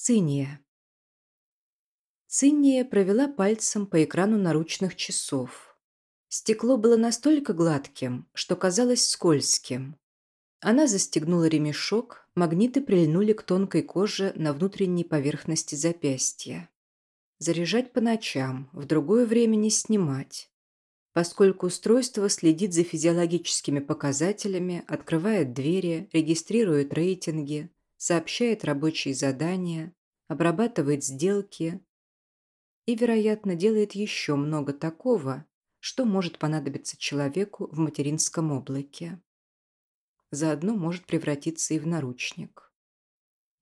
Циния. Циния провела пальцем по экрану наручных часов. Стекло было настолько гладким, что казалось скользким. Она застегнула ремешок, магниты прильнули к тонкой коже на внутренней поверхности запястья. Заряжать по ночам, в другое время не снимать. Поскольку устройство следит за физиологическими показателями, открывает двери, регистрирует рейтинги, сообщает рабочие задания, обрабатывает сделки и, вероятно, делает еще много такого, что может понадобиться человеку в материнском облаке. Заодно может превратиться и в наручник.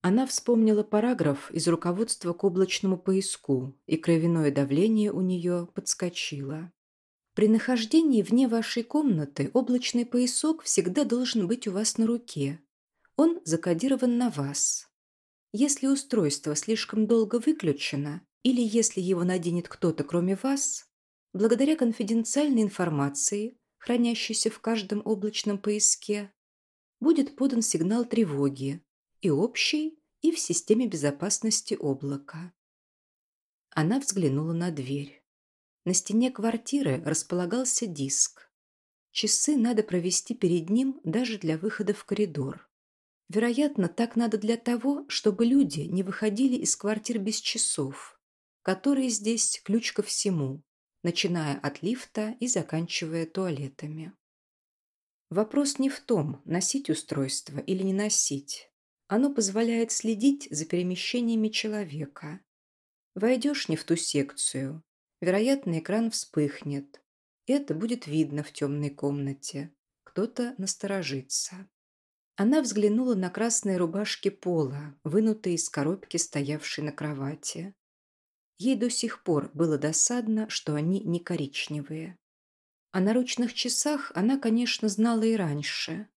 Она вспомнила параграф из руководства к облачному поиску, и кровяное давление у нее подскочило. При нахождении вне вашей комнаты облачный поясок всегда должен быть у вас на руке, он закодирован на вас. Если устройство слишком долго выключено, или если его наденет кто-то кроме вас, благодаря конфиденциальной информации, хранящейся в каждом облачном поиске, будет подан сигнал тревоги и общий, и в системе безопасности облака. Она взглянула на дверь. На стене квартиры располагался диск. Часы надо провести перед ним даже для выхода в коридор. Вероятно, так надо для того, чтобы люди не выходили из квартир без часов, которые здесь ключ ко всему, начиная от лифта и заканчивая туалетами. Вопрос не в том, носить устройство или не носить. Оно позволяет следить за перемещениями человека. Войдешь не в ту секцию, вероятно, экран вспыхнет. Это будет видно в темной комнате. Кто-то насторожится. Она взглянула на красные рубашки пола, вынутые из коробки, стоявшей на кровати. Ей до сих пор было досадно, что они не коричневые. О наручных часах она, конечно, знала и раньше.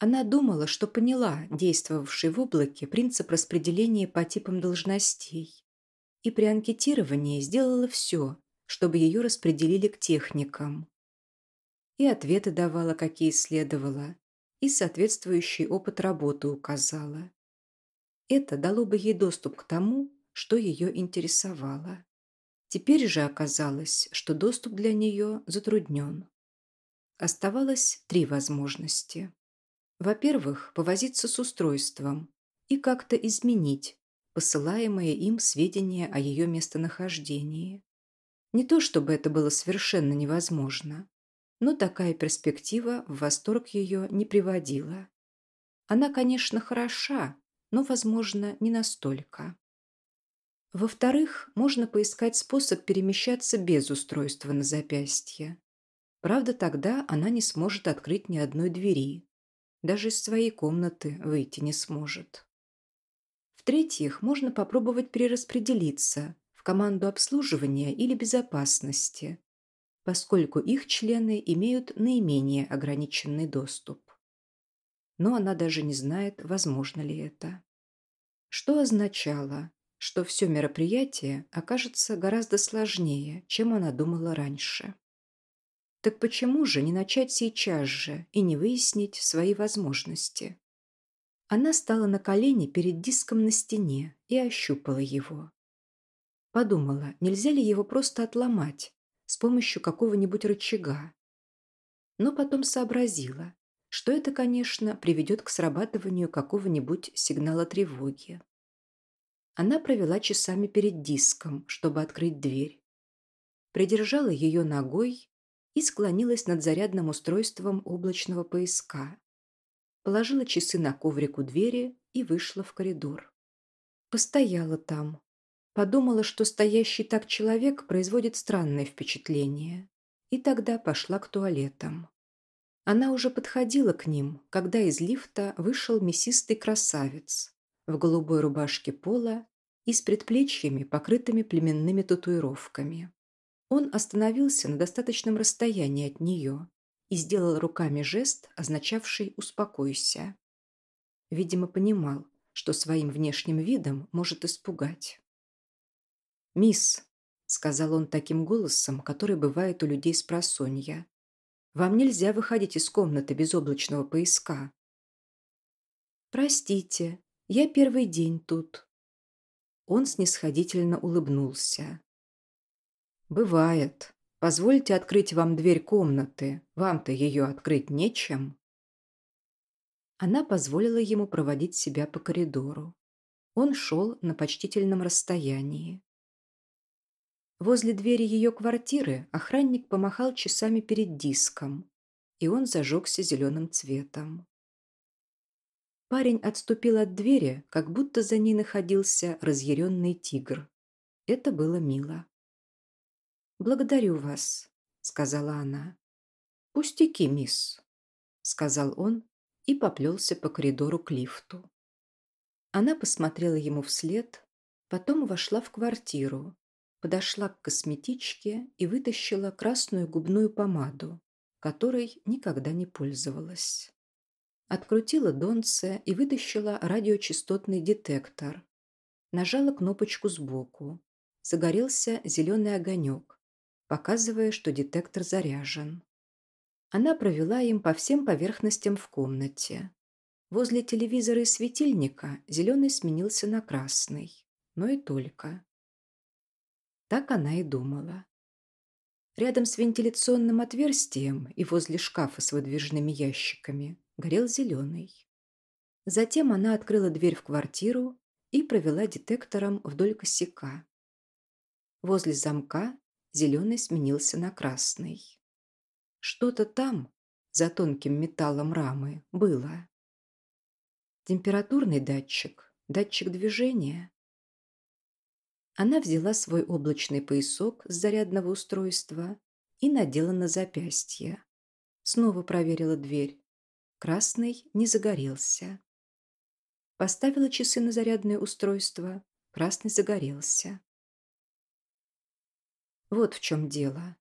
Она думала, что поняла действовавший в облаке принцип распределения по типам должностей. И при анкетировании сделала все, чтобы ее распределили к техникам. И ответы давала, какие следовало, и соответствующий опыт работы указала. Это дало бы ей доступ к тому, что ее интересовало. Теперь же оказалось, что доступ для нее затруднен. Оставалось три возможности. Во-первых, повозиться с устройством и как-то изменить посылаемые им сведения о ее местонахождении. Не то чтобы это было совершенно невозможно, но такая перспектива в восторг ее не приводила. Она, конечно, хороша, но, возможно, не настолько. Во-вторых, можно поискать способ перемещаться без устройства на запястье. Правда, тогда она не сможет открыть ни одной двери. Даже из своей комнаты выйти не сможет. В-третьих, можно попробовать перераспределиться в команду обслуживания или безопасности, поскольку их члены имеют наименее ограниченный доступ. Но она даже не знает, возможно ли это. Что означало, что все мероприятие окажется гораздо сложнее, чем она думала раньше. Так почему же не начать сейчас же и не выяснить свои возможности? Она стала на колени перед диском на стене и ощупала его. Подумала, нельзя ли его просто отломать, с помощью какого-нибудь рычага. Но потом сообразила, что это, конечно, приведет к срабатыванию какого-нибудь сигнала тревоги. Она провела часами перед диском, чтобы открыть дверь. Придержала ее ногой и склонилась над зарядным устройством облачного поиска. Положила часы на коврик у двери и вышла в коридор. Постояла там, Подумала, что стоящий так человек производит странное впечатление. И тогда пошла к туалетам. Она уже подходила к ним, когда из лифта вышел мясистый красавец в голубой рубашке пола и с предплечьями, покрытыми племенными татуировками. Он остановился на достаточном расстоянии от нее и сделал руками жест, означавший «успокойся». Видимо, понимал, что своим внешним видом может испугать. «Мисс», — сказал он таким голосом, который бывает у людей с просонья, «вам нельзя выходить из комнаты без облачного поиска». «Простите, я первый день тут», Он снисходительно улыбнулся. «Бывает. Позвольте открыть вам дверь комнаты. Вам-то ее открыть нечем». Она позволила ему проводить себя по коридору. Он шел на почтительном расстоянии. Возле двери ее квартиры охранник помахал часами перед диском, и он зажегся зеленым цветом. Парень отступил от двери, как будто за ней находился разъяренный тигр. Это было мило. «Благодарю вас», — сказала она. «Пустяки, мисс», — сказал он и поплелся по коридору к лифту. Она посмотрела ему вслед, потом вошла в квартиру, подошла к косметичке и вытащила красную губную помаду, которой никогда не пользовалась. Открутила донце и вытащила радиочастотный детектор. Нажала кнопочку сбоку. Загорелся зеленый огонек, показывая, что детектор заряжен. Она провела им по всем поверхностям в комнате. Возле телевизора и светильника зеленый сменился на красный, но и только. Так она и думала. Рядом с вентиляционным отверстием и возле шкафа с выдвижными ящиками горел зеленый. Затем она открыла дверь в квартиру и провела детектором вдоль косяка. Возле замка зеленый сменился на красный. Что-то там, за тонким металлом рамы, было. Температурный датчик, датчик движения. Она взяла свой облачный поясок с зарядного устройства и надела на запястье. Снова проверила дверь. Красный не загорелся. Поставила часы на зарядное устройство. Красный загорелся. Вот в чем дело.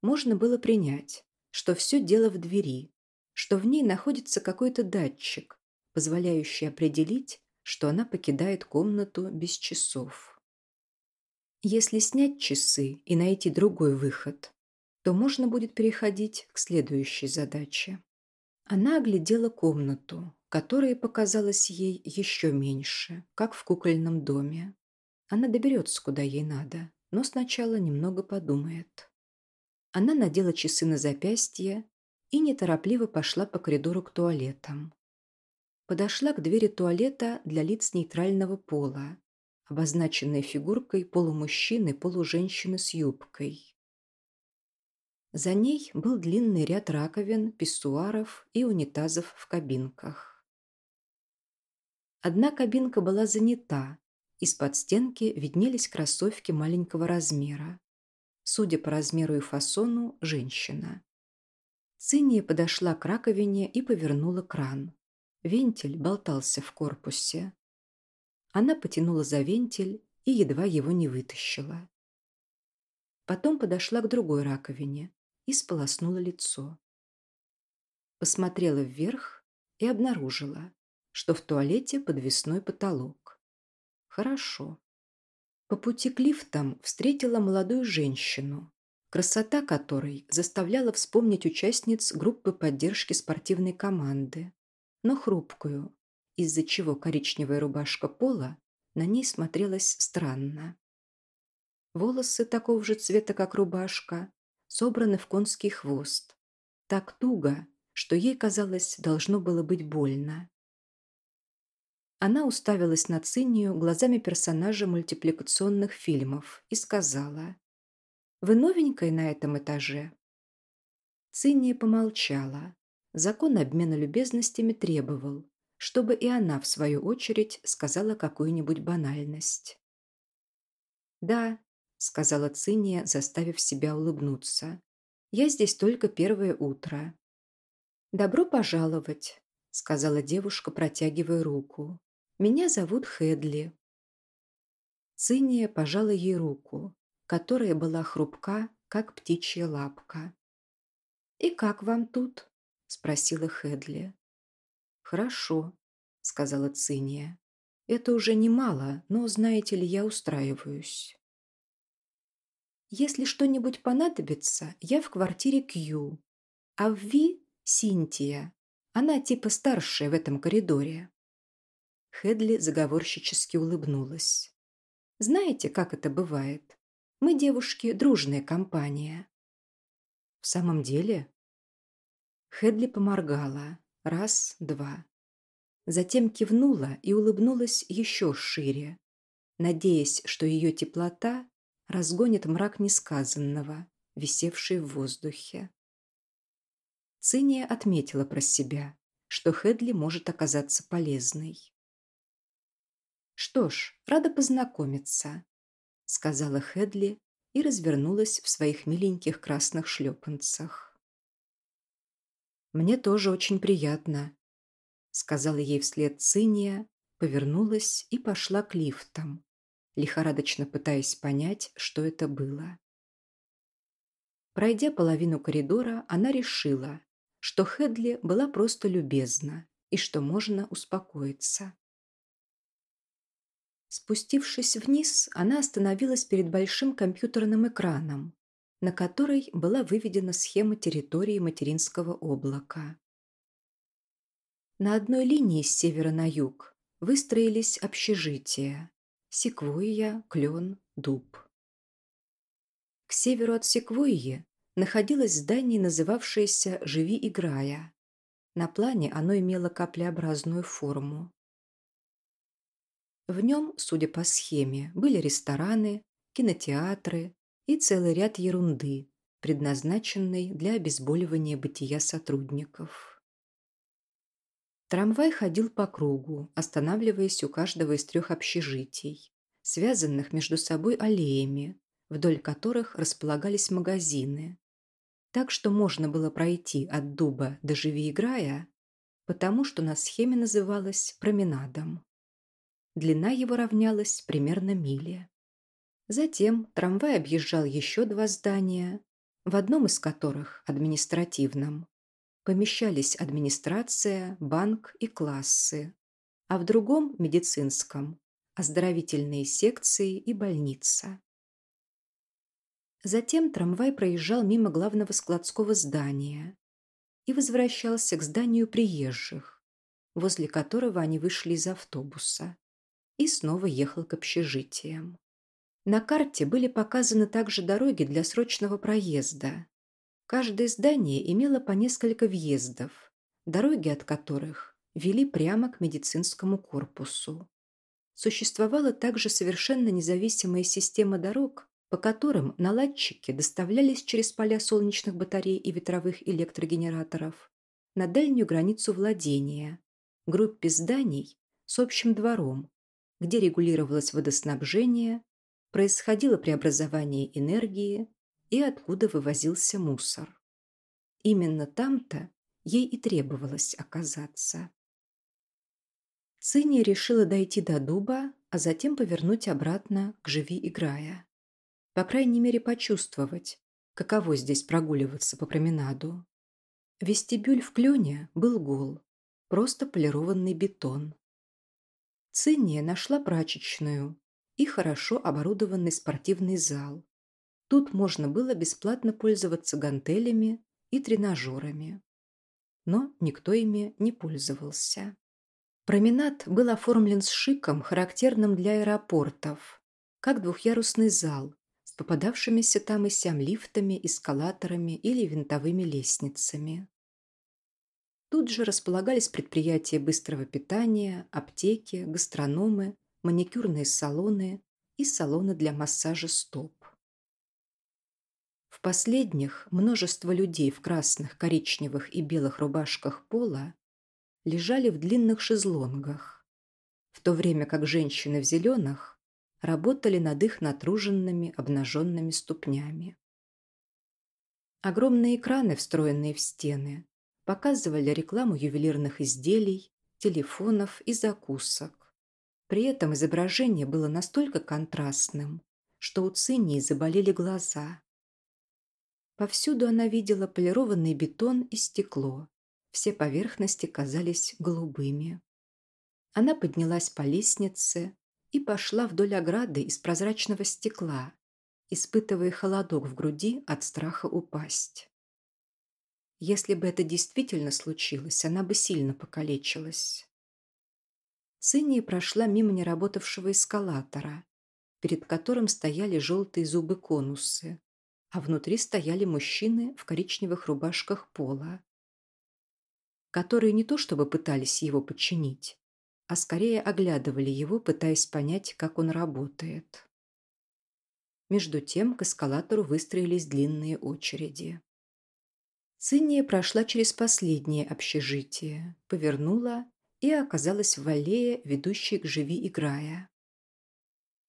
Можно было принять, что все дело в двери, что в ней находится какой-то датчик, позволяющий определить, что она покидает комнату без часов. Если снять часы и найти другой выход, то можно будет переходить к следующей задаче. Она оглядела комнату, которая показалась ей еще меньше, как в кукольном доме. Она доберется, куда ей надо, но сначала немного подумает. Она надела часы на запястье и неторопливо пошла по коридору к туалетам. Подошла к двери туалета для лиц нейтрального пола, обозначенной фигуркой полумужчины-полуженщины с юбкой. За ней был длинный ряд раковин, писсуаров и унитазов в кабинках. Одна кабинка была занята, из-под стенки виднелись кроссовки маленького размера. Судя по размеру и фасону, женщина. Циния подошла к раковине и повернула кран. Вентиль болтался в корпусе. Она потянула за вентиль и едва его не вытащила. Потом подошла к другой раковине, и сполоснула лицо. Посмотрела вверх и обнаружила, что в туалете подвесной потолок. Хорошо. По пути к лифтам встретила молодую женщину, красота которой заставляла вспомнить участниц группы поддержки спортивной команды, но хрупкую, из-за чего коричневая рубашка пола на ней смотрелась странно. Волосы такого же цвета, как рубашка, собраны в конский хвост. Так туго, что ей, казалось, должно было быть больно. Она уставилась на Цинию глазами персонажа мультипликационных фильмов и сказала «Вы новенькая на этом этаже?» Циния помолчала. Закон обмена любезностями требовал, чтобы и она, в свою очередь, сказала какую-нибудь банальность. «Да, сказала Циния, заставив себя улыбнуться. «Я здесь только первое утро». «Добро пожаловать», — сказала девушка, протягивая руку. «Меня зовут Хедли». Циния пожала ей руку, которая была хрупка, как птичья лапка. «И как вам тут?» — спросила Хедли. «Хорошо», — сказала Циния. «Это уже немало, но, знаете ли, я устраиваюсь». Если что-нибудь понадобится, я в квартире Кью. А в Ви – Синтия. Она типа старшая в этом коридоре». Хедли заговорщически улыбнулась. Знаете, как это бывает? Мы, девушки, дружная компания». «В самом деле?» Хедли поморгала. Раз, два. Затем кивнула и улыбнулась еще шире, надеясь, что ее теплота разгонит мрак несказанного, висевший в воздухе. Циния отметила про себя, что Хедли может оказаться полезной. «Что ж, рада познакомиться», — сказала Хедли и развернулась в своих миленьких красных шлепанцах. «Мне тоже очень приятно», — сказала ей вслед Циния, повернулась и пошла к лифтам, лихорадочно пытаясь понять, что это было. Пройдя половину коридора, она решила, что Хедли была просто любезна и что можно успокоиться. Спустившись вниз, она остановилась перед большим компьютерным экраном, на которой была выведена схема территории материнского облака. На одной линии с севера на юг выстроились общежития – секвойя, клен, дуб. К северу от секвойи находилось здание, называвшееся «Живи, играя». На плане оно имело каплеобразную форму. В нем, судя по схеме, были рестораны, кинотеатры и целый ряд ерунды, предназначенной для обезболивания бытия сотрудников. Трамвай ходил по кругу, останавливаясь у каждого из трех общежитий, связанных между собой аллеями, вдоль которых располагались магазины, так что можно было пройти от дуба до живи играя, потому что на схеме называлось променадом. Длина его равнялась примерно миле. Затем трамвай объезжал еще два здания, в одном из которых, административном, помещались администрация, банк и классы, а в другом, медицинском, оздоровительные секции и больница. Затем трамвай проезжал мимо главного складского здания и возвращался к зданию приезжих, возле которого они вышли из автобуса, и снова ехал к общежитиям. На карте были показаны также дороги для срочного проезда. Каждое здание имело по несколько въездов, дороги от которых вели прямо к медицинскому корпусу. Существовала также совершенно независимая система дорог, по которым наладчики доставлялись через поля солнечных батарей и ветровых электрогенераторов на дальнюю границу владения, группе зданий с общим двором, где регулировалось водоснабжение, происходило преобразование энергии и откуда вывозился мусор. Именно там-то ей и требовалось оказаться. Циния решила дойти до дуба, а затем повернуть обратно к «Живи, играя». По крайней мере, почувствовать, каково здесь прогуливаться по променаду. Вестибюль в Клене был гол, просто полированный бетон. Цинния нашла прачечную и хорошо оборудованный спортивный зал. Тут можно было бесплатно пользоваться гантелями и тренажерами. Но никто ими не пользовался. Променад был оформлен с шиком, характерным для аэропортов, как двухъярусный зал попадавшимися там и сям лифтами, эскалаторами или винтовыми лестницами. Тут же располагались предприятия быстрого питания, аптеки, гастрономы, маникюрные салоны и салоны для массажа стоп. В последних множество людей в красных, коричневых и белых рубашках пола лежали в длинных шезлонгах, в то время как женщины в зеленых работали над их натруженными обнаженными ступнями. Огромные экраны, встроенные в стены, показывали рекламу ювелирных изделий, телефонов и закусок. При этом изображение было настолько контрастным, что у Цинии заболели глаза. Повсюду она видела полированный бетон и стекло. Все поверхности казались голубыми. Она поднялась по лестнице, и пошла вдоль ограды из прозрачного стекла, испытывая холодок в груди от страха упасть. Если бы это действительно случилось, она бы сильно покалечилась. Цинния прошла мимо неработавшего эскалатора, перед которым стояли желтые зубы-конусы, а внутри стояли мужчины в коричневых рубашках пола, которые не то чтобы пытались его подчинить, а скорее оглядывали его, пытаясь понять, как он работает. Между тем к эскалатору выстроились длинные очереди. Циния прошла через последнее общежитие, повернула и оказалась в аллее, ведущей к «Живи, играя».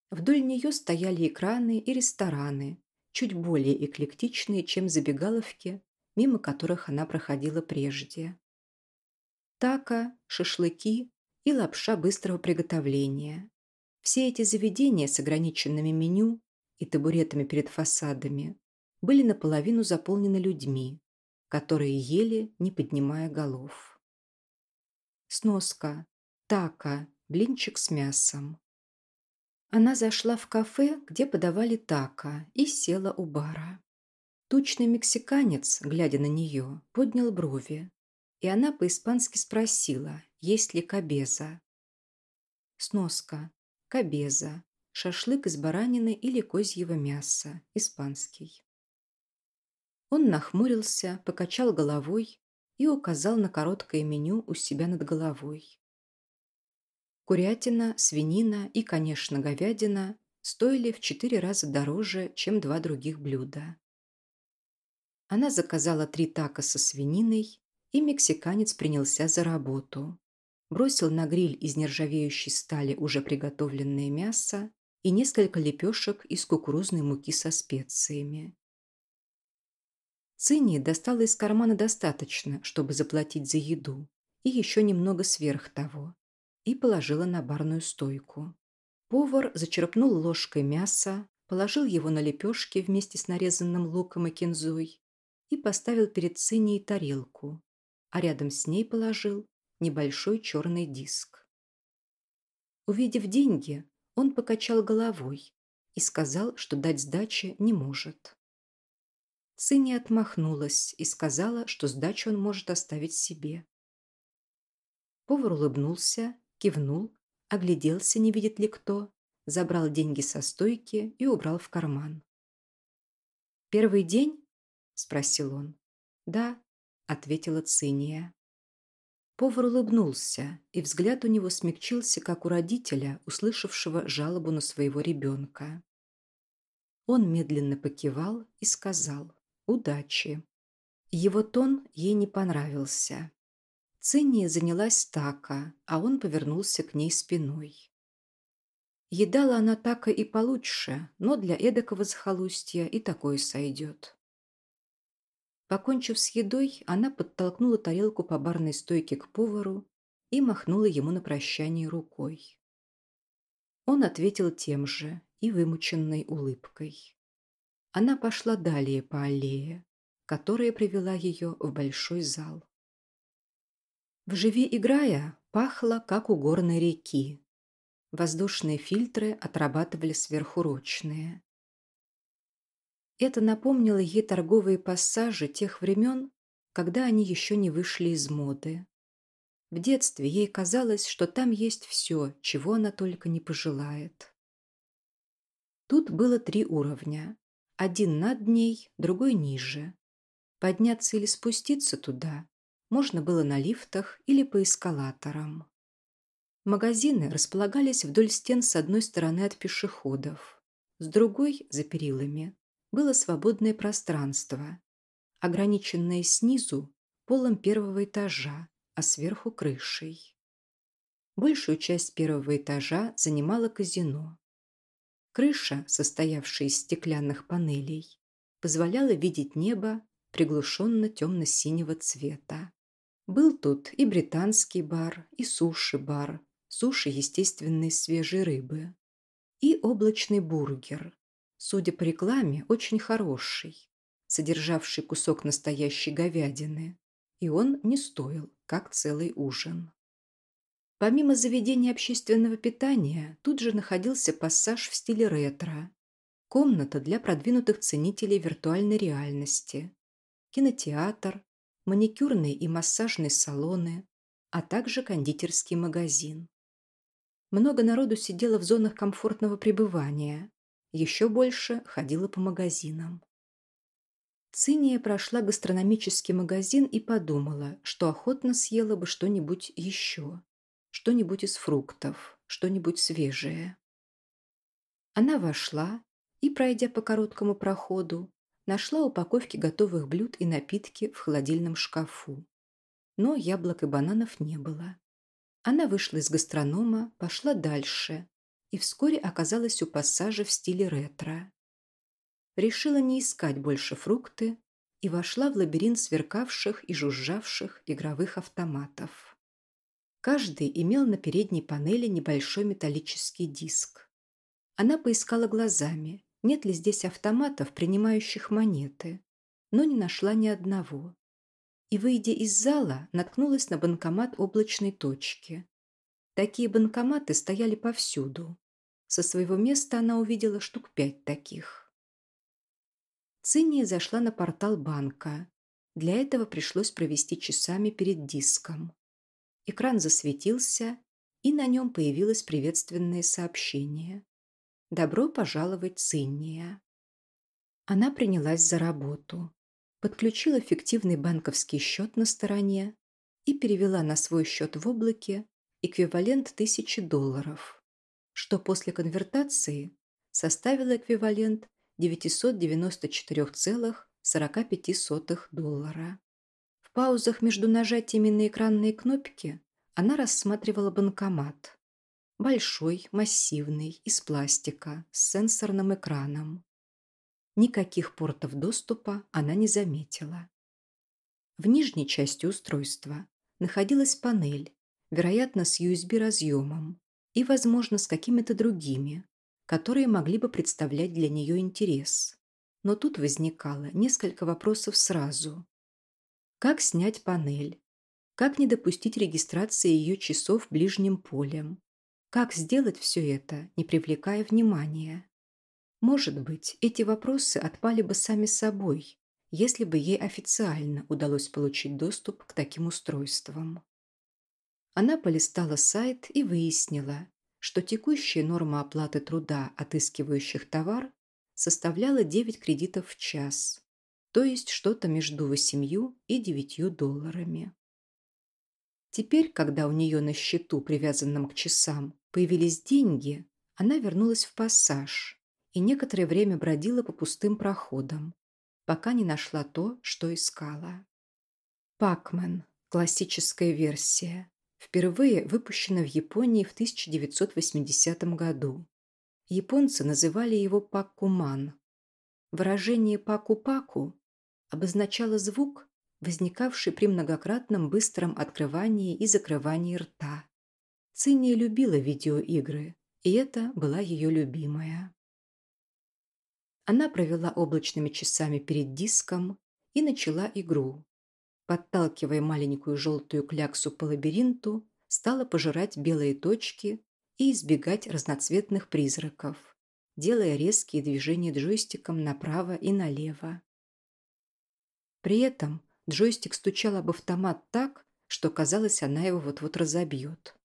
Вдоль нее стояли экраны и рестораны, чуть более эклектичные, чем забегаловки, мимо которых она проходила прежде. Така, шашлыки и лапша быстрого приготовления. Все эти заведения с ограниченными меню и табуретами перед фасадами были наполовину заполнены людьми, которые ели, не поднимая голов. Сноска. Така. Блинчик с мясом. Она зашла в кафе, где подавали така, и села у бара. Тучный мексиканец, глядя на нее, поднял брови, и она по-испански спросила, есть ли кабеза. Сноска. Кабеза. Шашлык из баранины или козьего мяса. Испанский. Он нахмурился, покачал головой и указал на короткое меню у себя над головой. Курятина, свинина и, конечно, говядина стоили в четыре раза дороже, чем два других блюда. Она заказала три тако со свининой, и мексиканец принялся за работу. Бросил на гриль из нержавеющей стали уже приготовленное мясо и несколько лепешек из кукурузной муки со специями. Цинни достала из кармана достаточно, чтобы заплатить за еду, и еще немного сверх того, и положила на барную стойку. Повар зачерпнул ложкой мяса, положил его на лепешки вместе с нарезанным луком и кинзой и поставил перед Циннией тарелку, а рядом с ней положил небольшой черный диск. Увидев деньги, он покачал головой и сказал, что дать сдачи не может. Цинни отмахнулась и сказала, что сдачу он может оставить себе. Повар улыбнулся, кивнул, огляделся, не видит ли кто, забрал деньги со стойки и убрал в карман. «Первый день?» – спросил он. «Да», – ответила Циния. Повар улыбнулся, и взгляд у него смягчился, как у родителя, услышавшего жалобу на своего ребенка. Он медленно покивал и сказал «Удачи». Его тон ей не понравился. Цинния занялась така, а он повернулся к ней спиной. Едала она така и получше, но для эдакого захолустья и такое сойдет. Покончив с едой, она подтолкнула тарелку по барной стойке к повару и махнула ему на прощание рукой. Он ответил тем же и вымученной улыбкой. Она пошла далее по аллее, которая привела ее в большой зал. Вживи играя, пахло, как у горной реки. Воздушные фильтры отрабатывали сверхурочные. Это напомнило ей торговые пассажи тех времен, когда они еще не вышли из моды. В детстве ей казалось, что там есть все, чего она только не пожелает. Тут было три уровня. Один над ней, другой ниже. Подняться или спуститься туда можно было на лифтах или по эскалаторам. Магазины располагались вдоль стен с одной стороны от пешеходов, с другой – за перилами, было свободное пространство, ограниченное снизу полом первого этажа, а сверху крышей. Большую часть первого этажа занимало казино. Крыша, состоявшая из стеклянных панелей, позволяла видеть небо приглушенно темно-синего цвета. Был тут и британский бар, и суши-бар, суши естественной свежей рыбы, и облачный бургер, судя по рекламе, очень хороший, содержавший кусок настоящей говядины, и он не стоил, как целый ужин. Помимо заведения общественного питания, тут же находился пассаж в стиле ретро, комната для продвинутых ценителей виртуальной реальности, кинотеатр, маникюрные и массажные салоны, а также кондитерский магазин. Много народу сидело в зонах комфортного пребывания. Еще больше ходило по магазинам. Циния прошла гастрономический магазин и подумала, что охотно съела бы что-нибудь еще. Что-нибудь из фруктов, что-нибудь свежее. Она вошла и, пройдя по короткому проходу, нашла упаковки готовых блюд и напитки в холодильном шкафу. Но яблок и бананов не было. Она вышла из гастронома, пошла дальше и вскоре оказалась у пассажа в стиле ретро решила не искать больше фрукты и вошла в лабиринт сверкавших и жужжавших игровых автоматов. Каждый имел на передней панели небольшой металлический диск. Она поискала глазами, нет ли здесь автоматов, принимающих монеты, но не нашла ни одного. И, выйдя из зала, наткнулась на банкомат облачной точки. Такие банкоматы стояли повсюду. Со своего места она увидела штук пять таких. Цинния зашла на портал банка. Для этого пришлось провести часами перед диском. Экран засветился, и на нем появилось приветственное сообщение. «Добро пожаловать, Цинния». Она принялась за работу. Подключила фиктивный банковский счет на стороне и перевела на свой счет в облаке эквивалент тысячи долларов, что после конвертации составило эквивалент 994,45 доллара. Паузах между нажатиями на экранные кнопки она рассматривала банкомат. Большой, массивный, из пластика, с сенсорным экраном. Никаких портов доступа она не заметила. В нижней части устройства находилась панель, вероятно, с USB-разъемом и, возможно, с какими-то другими, которые могли бы представлять для нее интерес. Но тут возникало несколько вопросов сразу. Как снять панель? Как не допустить регистрации ее часов ближним полем? Как сделать все это, не привлекая внимания? Может быть, эти вопросы отпали бы сами собой, если бы ей официально удалось получить доступ к таким устройствам. Она полистала сайт и выяснила, что текущая норма оплаты труда отыскивающих товар составляла 9 кредитов в час, то есть что-то между 8 и 9 долларами. Теперь, когда у нее на счету, привязанном к часам, появились деньги, она вернулась в пассаж и некоторое время бродила по пустым проходам, пока не нашла то, что искала. Пакмен. Классическая версия впервые выпущена в Японии в 1980 году. Японцы называли его паккуман. Выражение «паку-паку» обозначало звук, возникавший при многократном быстром открывании и закрывании рта. Циния любила видеоигры, и это была ее любимая. Она провела облачными часами перед диском и начала игру, подталкивая маленькую желтую кляксу по лабиринту, стала пожирать белые точки и избегать разноцветных призраков, делая резкие движения джойстиком направо и налево. При этом джойстик стучал об автомат так, что казалось, она его вот-вот разобьет.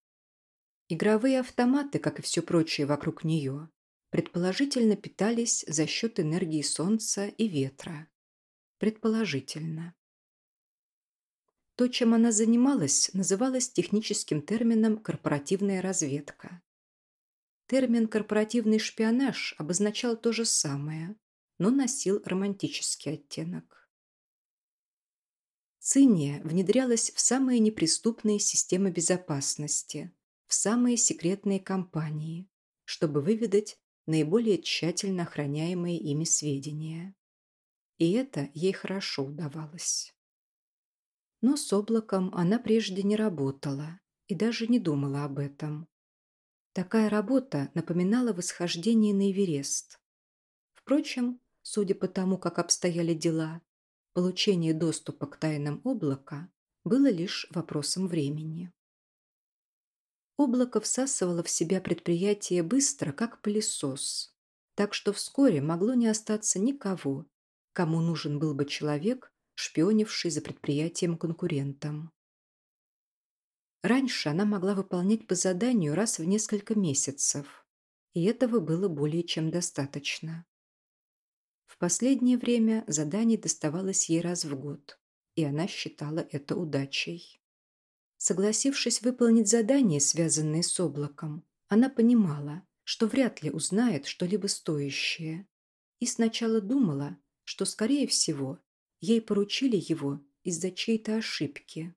Игровые автоматы, как и все прочее вокруг нее, предположительно питались за счет энергии солнца и ветра. Предположительно. То, чем она занималась, называлось техническим термином «корпоративная разведка». Термин «корпоративный шпионаж» обозначал то же самое, но носил романтический оттенок. Циния внедрялась в самые неприступные системы безопасности, в самые секретные компании, чтобы выведать наиболее тщательно охраняемые ими сведения. И это ей хорошо удавалось. Но с облаком она прежде не работала и даже не думала об этом. Такая работа напоминала восхождение на Эверест. Впрочем, судя по тому, как обстояли дела, получение доступа к тайнам облака было лишь вопросом времени. Облако всасывало в себя предприятие быстро, как пылесос, так что вскоре могло не остаться никого, кому нужен был бы человек, шпионивший за предприятием конкурентом. Раньше она могла выполнять по заданию раз в несколько месяцев, и этого было более чем достаточно. Последнее время заданий доставалось ей раз в год, и она считала это удачей. Согласившись выполнить задание, связанное с облаком, она понимала, что вряд ли узнает что-либо стоящее, и сначала думала, что, скорее всего, ей поручили его из-за чьей-то ошибки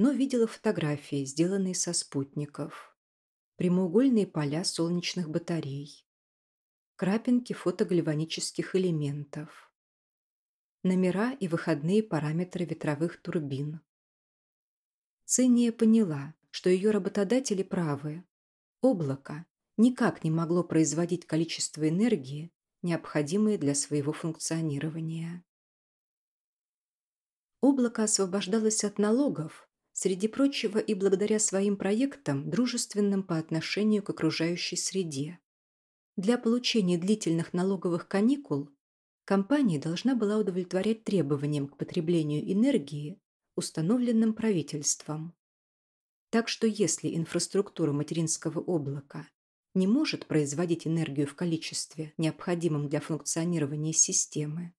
но видела фотографии, сделанные со спутников, прямоугольные поля солнечных батарей, крапинки фотогальванических элементов, номера и выходные параметры ветровых турбин. Циния поняла, что ее работодатели правы. Облако никак не могло производить количество энергии, необходимое для своего функционирования. Облако освобождалось от налогов Среди прочего и благодаря своим проектам, дружественным по отношению к окружающей среде. Для получения длительных налоговых каникул компания должна была удовлетворять требованиям к потреблению энергии, установленным правительством. Так что если инфраструктура материнского облака не может производить энергию в количестве, необходимом для функционирования системы,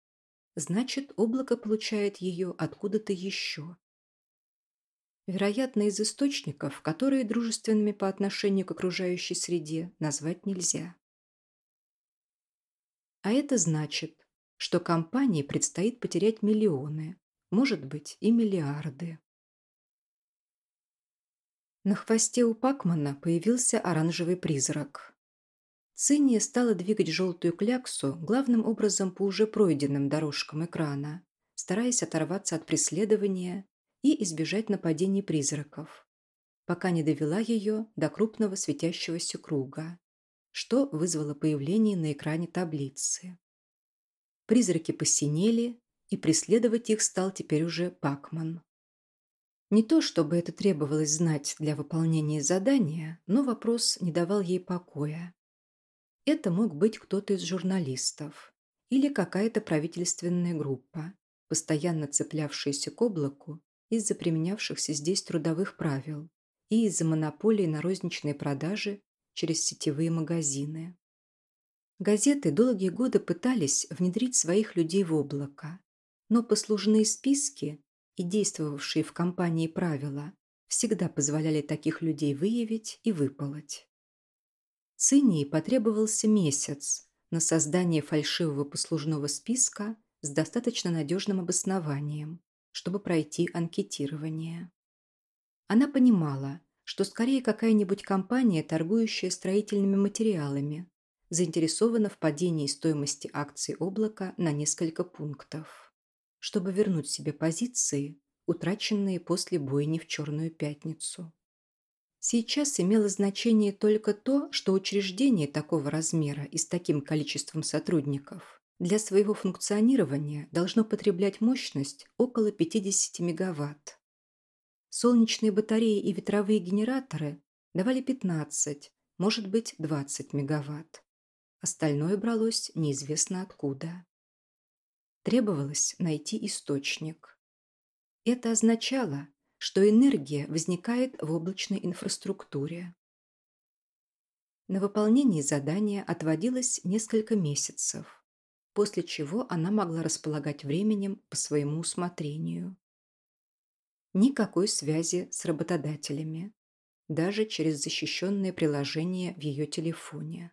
значит облако получает ее откуда-то еще вероятно, из источников, которые дружественными по отношению к окружающей среде назвать нельзя. А это значит, что компании предстоит потерять миллионы, может быть и миллиарды. На хвосте у Пакмана появился оранжевый призрак. Циния стала двигать желтую кляксу главным образом по уже пройденным дорожкам экрана, стараясь оторваться от преследования и избежать нападений призраков, пока не довела ее до крупного светящегося круга, что вызвало появление на экране таблицы. Призраки посинели, и преследовать их стал теперь уже Пакман. Не то, чтобы это требовалось знать для выполнения задания, но вопрос не давал ей покоя. Это мог быть кто-то из журналистов или какая-то правительственная группа, постоянно цеплявшаяся к облаку из-за применявшихся здесь трудовых правил и из-за монополии на розничные продажи через сетевые магазины. Газеты долгие годы пытались внедрить своих людей в облако, но послужные списки и действовавшие в компании правила всегда позволяли таких людей выявить и выполоть. Цинии потребовался месяц на создание фальшивого послужного списка с достаточно надежным обоснованием, чтобы пройти анкетирование. Она понимала, что скорее какая-нибудь компания, торгующая строительными материалами, заинтересована в падении стоимости акций облака на несколько пунктов, чтобы вернуть себе позиции, утраченные после бойни в Черную пятницу. Сейчас имело значение только то, что учреждение такого размера и с таким количеством сотрудников для своего функционирования должно потреблять мощность около 50 мегаватт. Солнечные батареи и ветровые генераторы давали 15, может быть 20 мегаватт. Остальное бралось неизвестно откуда. Требовалось найти источник. Это означало, что энергия возникает в облачной инфраструктуре. На выполнение задания отводилось несколько месяцев после чего она могла располагать временем по своему усмотрению. Никакой связи с работодателями, даже через защищенное приложение в ее телефоне.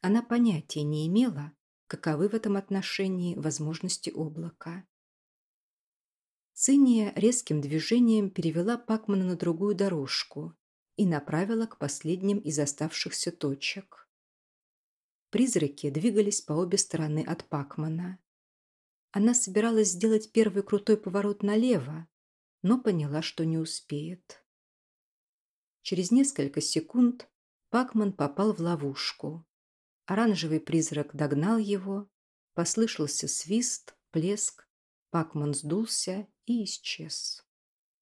Она понятия не имела, каковы в этом отношении возможности облака. Циния резким движением перевела Пакмана на другую дорожку и направила к последним из оставшихся точек. Призраки двигались по обе стороны от Пакмана. Она собиралась сделать первый крутой поворот налево, но поняла, что не успеет. Через несколько секунд Пакман попал в ловушку. Оранжевый призрак догнал его, послышался свист, плеск, Пакман сдулся и исчез.